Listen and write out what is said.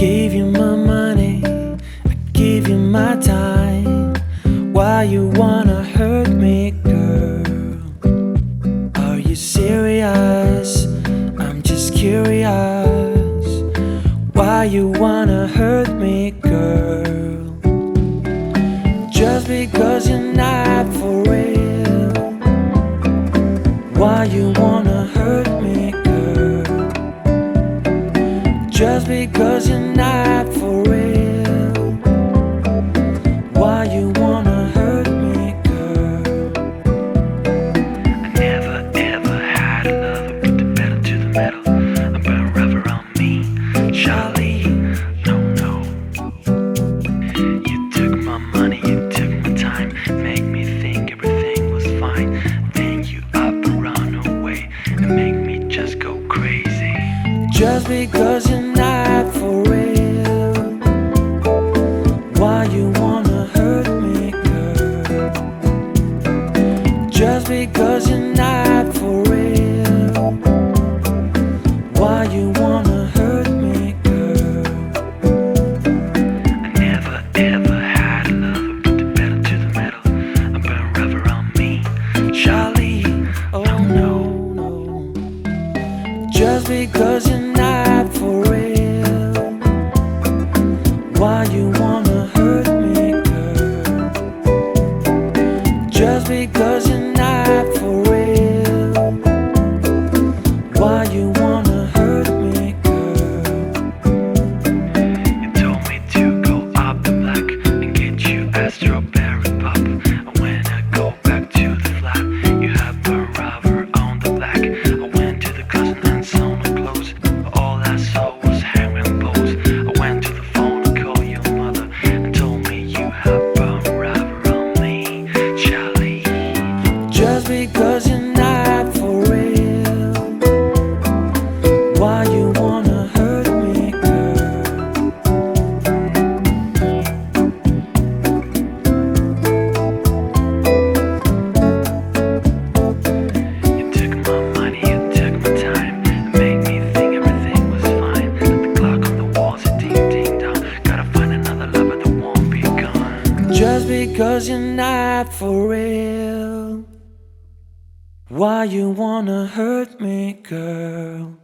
gave you my money, I gave you my time. Why you wanna hurt me, girl? Are you serious? I'm just curious. Why you wanna hurt me, girl? Just because you're not for real. Why you wanna Just because you're not for real. Why you wanna hurt me, girl? I never ever had a lover, put the pedal to the metal. I burn rubber on me, Charlie. No, no. You took my money, you took my time, make me think everything was fine. Then you up and run away and make me just go crazy. Just because you're for real. Why you wanna hurt me, girl? Just because you're not for real. Why you wanna hurt me, girl? I never ever had a lover, put the pedal to the metal. I rubber on me, Charlie. Oh no, no. Just because you're not for real. Just because you're not for Just because you're not for real. Why you wanna hurt me, girl? You took my money, you took my time, and made me think everything was fine. The clock on the wall said ding ding dong. Gotta find another lover that won't be gone. Just because you're not for real. Why you wanna hurt me, girl?